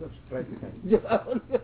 Just try it.